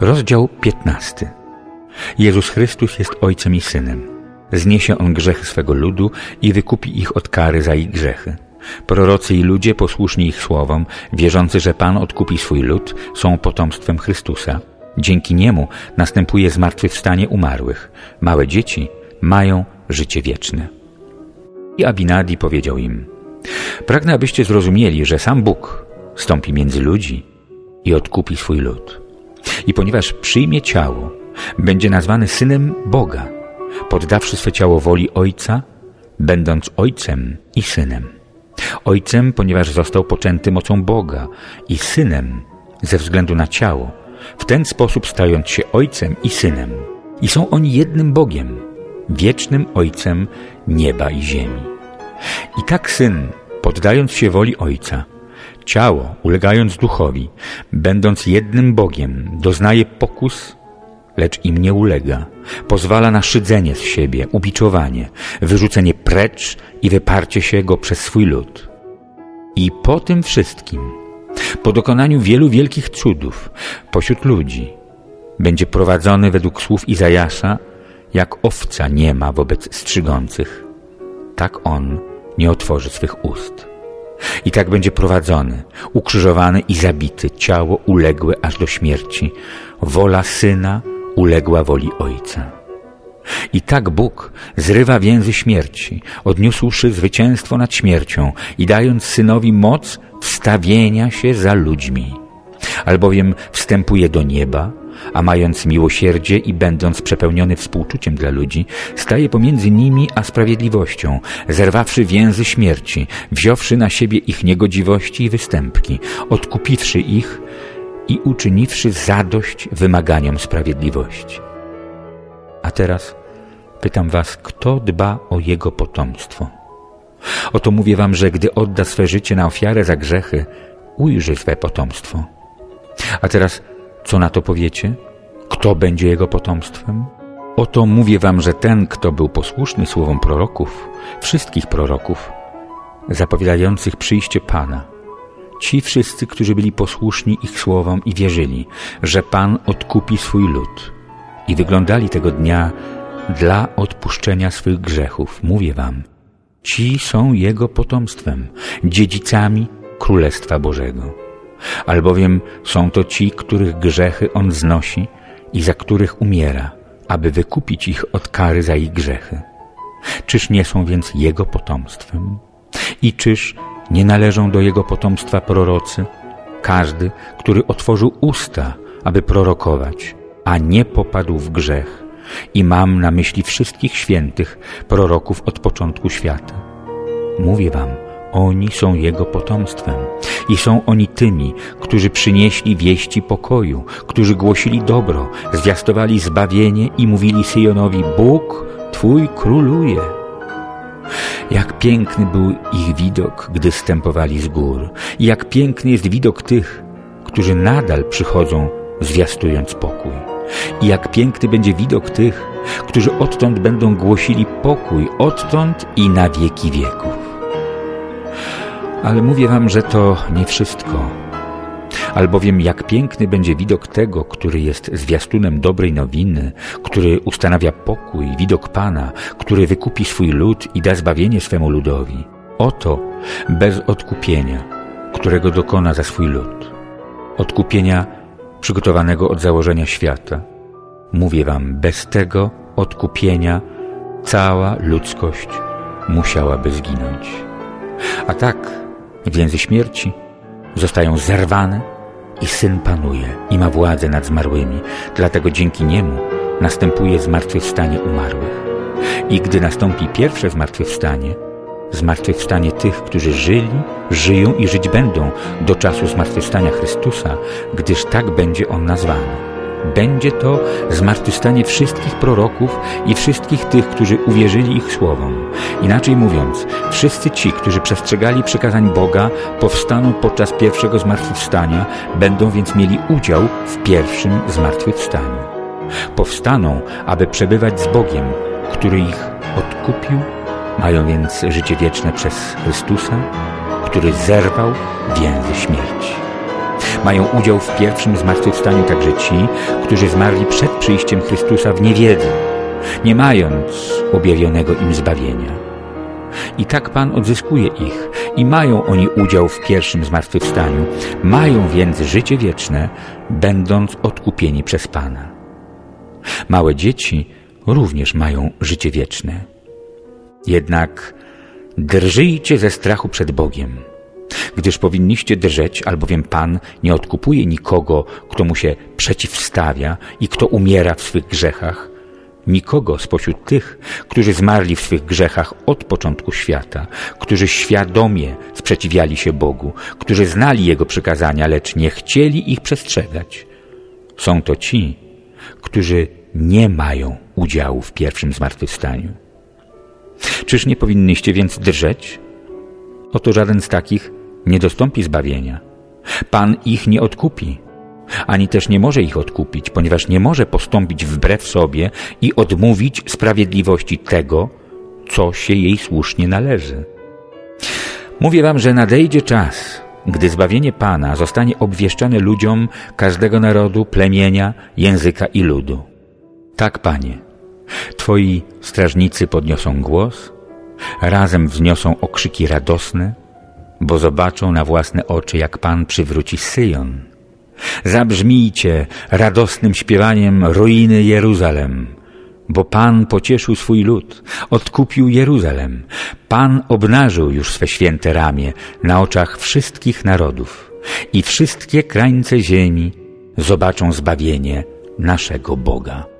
Rozdział 15. Jezus Chrystus jest Ojcem i Synem. Zniesie On grzechy swego ludu i wykupi ich od kary za ich grzechy. Prorocy i ludzie posłuszni ich słowom, wierzący, że Pan odkupi swój lud, są potomstwem Chrystusa. Dzięki Niemu następuje zmartwychwstanie umarłych. Małe dzieci mają życie wieczne. I Abinadi powiedział im, pragnę, abyście zrozumieli, że sam Bóg stąpi między ludzi i odkupi swój lud. I ponieważ przyjmie ciało, będzie nazwany synem Boga, poddawszy swe ciało woli Ojca, będąc Ojcem i Synem. Ojcem, ponieważ został poczęty mocą Boga i Synem ze względu na ciało, w ten sposób stając się Ojcem i Synem. I są oni jednym Bogiem, wiecznym Ojcem nieba i ziemi. I tak Syn, poddając się woli Ojca, ciało, ulegając duchowi, będąc jednym Bogiem, doznaje pokus, lecz im nie ulega. Pozwala na szydzenie z siebie, ubiczowanie, wyrzucenie precz i wyparcie się go przez swój lud. I po tym wszystkim, po dokonaniu wielu wielkich cudów pośród ludzi, będzie prowadzony według słów Izajasza, jak owca nie ma wobec strzygących. Tak on nie otworzy swych ust. I tak będzie prowadzony, ukrzyżowany i zabity, ciało uległe aż do śmierci. Wola Syna uległa woli Ojca. I tak Bóg zrywa więzy śmierci, odniósłszy zwycięstwo nad śmiercią i dając Synowi moc wstawienia się za ludźmi. Albowiem wstępuje do nieba, a mając miłosierdzie i będąc przepełniony współczuciem dla ludzi, staje pomiędzy nimi a sprawiedliwością, zerwawszy więzy śmierci, wziąwszy na siebie ich niegodziwości i występki, odkupiwszy ich i uczyniwszy zadość wymaganiom sprawiedliwości. A teraz pytam was, kto dba o jego potomstwo? Oto mówię wam, że gdy odda swe życie na ofiarę za grzechy, ujrzy swe potomstwo. A teraz co na to powiecie? Kto będzie jego potomstwem? Oto mówię wam, że ten, kto był posłuszny słowom proroków, wszystkich proroków, zapowiadających przyjście Pana, ci wszyscy, którzy byli posłuszni ich słowom i wierzyli, że Pan odkupi swój lud i wyglądali tego dnia dla odpuszczenia swych grzechów, mówię wam, ci są Jego potomstwem, dziedzicami Królestwa Bożego albowiem są to ci, których grzechy On znosi i za których umiera, aby wykupić ich od kary za ich grzechy. Czyż nie są więc Jego potomstwem? I czyż nie należą do Jego potomstwa prorocy? Każdy, który otworzył usta, aby prorokować, a nie popadł w grzech. I mam na myśli wszystkich świętych proroków od początku świata. Mówię wam, oni są Jego potomstwem i są oni tymi, którzy przynieśli wieści pokoju, którzy głosili dobro, zwiastowali zbawienie i mówili Syjonowi, Bóg Twój króluje. Jak piękny był ich widok, gdy stępowali z gór. I jak piękny jest widok tych, którzy nadal przychodzą, zwiastując pokój. I jak piękny będzie widok tych, którzy odtąd będą głosili pokój, odtąd i na wieki wieków. Ale mówię wam, że to nie wszystko. Albowiem jak piękny będzie widok tego, który jest zwiastunem dobrej nowiny, który ustanawia pokój, widok Pana, który wykupi swój lud i da zbawienie swemu ludowi. Oto bez odkupienia, którego dokona za swój lud. Odkupienia przygotowanego od założenia świata. Mówię wam, bez tego odkupienia cała ludzkość musiałaby zginąć. A tak Więzy śmierci zostają zerwane i Syn panuje i ma władzę nad zmarłymi. Dlatego dzięki Niemu następuje zmartwychwstanie umarłych. I gdy nastąpi pierwsze zmartwychwstanie, zmartwychwstanie tych, którzy żyli, żyją i żyć będą do czasu zmartwychwstania Chrystusa, gdyż tak będzie On nazwany będzie to zmartwychwstanie wszystkich proroków i wszystkich tych, którzy uwierzyli ich słowom. Inaczej mówiąc, wszyscy ci, którzy przestrzegali przykazań Boga, powstaną podczas pierwszego zmartwychwstania, będą więc mieli udział w pierwszym zmartwychwstaniu. Powstaną, aby przebywać z Bogiem, który ich odkupił, mają więc życie wieczne przez Chrystusa, który zerwał więzy śmierci. Mają udział w pierwszym zmartwychwstaniu także ci, którzy zmarli przed przyjściem Chrystusa w niewiedzy, nie mając objawionego im zbawienia. I tak Pan odzyskuje ich i mają oni udział w pierwszym zmartwychwstaniu. Mają więc życie wieczne, będąc odkupieni przez Pana. Małe dzieci również mają życie wieczne. Jednak drżyjcie ze strachu przed Bogiem, gdyż powinniście drżeć, albowiem Pan nie odkupuje nikogo, kto mu się przeciwstawia i kto umiera w swych grzechach, nikogo spośród tych, którzy zmarli w swych grzechach od początku świata, którzy świadomie sprzeciwiali się Bogu, którzy znali Jego przykazania, lecz nie chcieli ich przestrzegać. Są to ci, którzy nie mają udziału w pierwszym zmartwychwstaniu. Czyż nie powinniście więc drżeć? Oto żaden z takich nie dostąpi zbawienia. Pan ich nie odkupi, ani też nie może ich odkupić, ponieważ nie może postąpić wbrew sobie i odmówić sprawiedliwości tego, co się jej słusznie należy. Mówię wam, że nadejdzie czas, gdy zbawienie Pana zostanie obwieszczane ludziom każdego narodu, plemienia, języka i ludu. Tak, Panie, Twoi strażnicy podniosą głos, razem wzniosą okrzyki radosne, bo zobaczą na własne oczy, jak Pan przywróci Syjon. Zabrzmijcie radosnym śpiewaniem ruiny Jeruzalem, bo Pan pocieszył swój lud, odkupił Jeruzalem. Pan obnażył już swe święte ramię na oczach wszystkich narodów i wszystkie krańce ziemi zobaczą zbawienie naszego Boga.